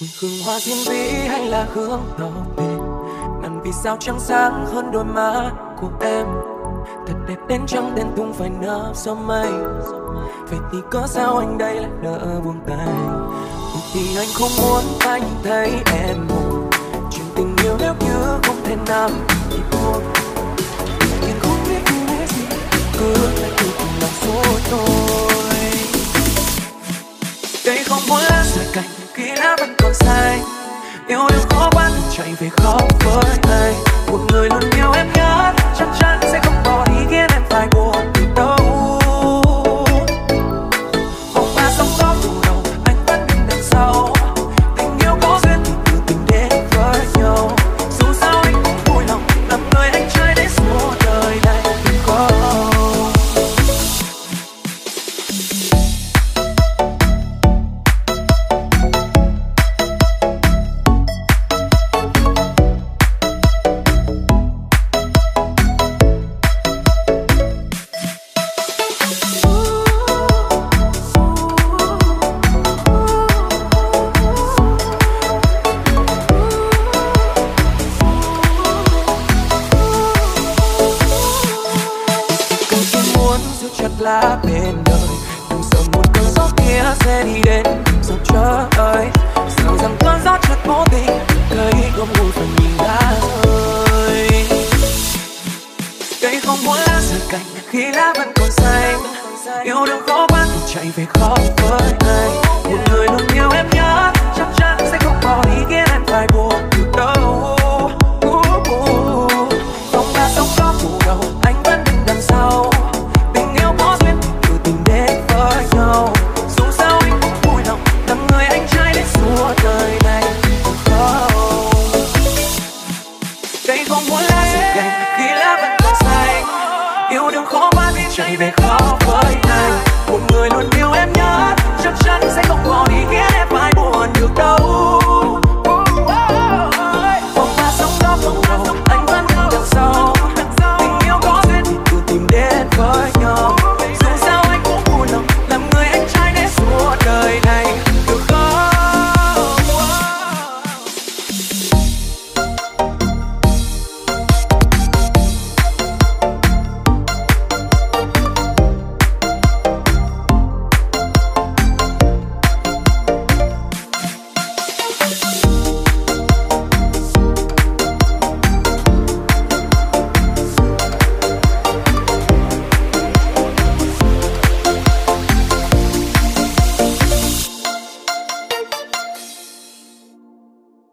hương hoa thiên vĩ hay là hương tàu bền ngàn vì sao trắng sáng hơn đôi má của em? Thật đẹp đến trắng đen tung phải nở gió mây. Vậy thì có sao anh đây lại nỡ buông tay? Thì anh không muốn anh thấy em. Buồn chuyện tình yêu nếu như không thể nằm thì buông nhưng không biết như gì, cứ lại tự cùng lòng số tôi đây không muốn lá rời khi đã vẫn còn sai, yêu đương khó quá chạy về khóc với ai, một người luôn yêu em nhất. Muốn chặt lá bên đời. Đừng sợ một cơn gió kia sẽ đi đến. Dòng chờ ơi Sợ rằng cơn gió chợt vô tình, Cây không buồn phải nhìn lá rơi. Cây không muốn lá rời cành Khi lá vẫn còn xanh. Yêu đương khó quá thì chạy về khó với ta gánh khi lá vẫn còn xanh, yêu đương khó mãi vì chạy về khó với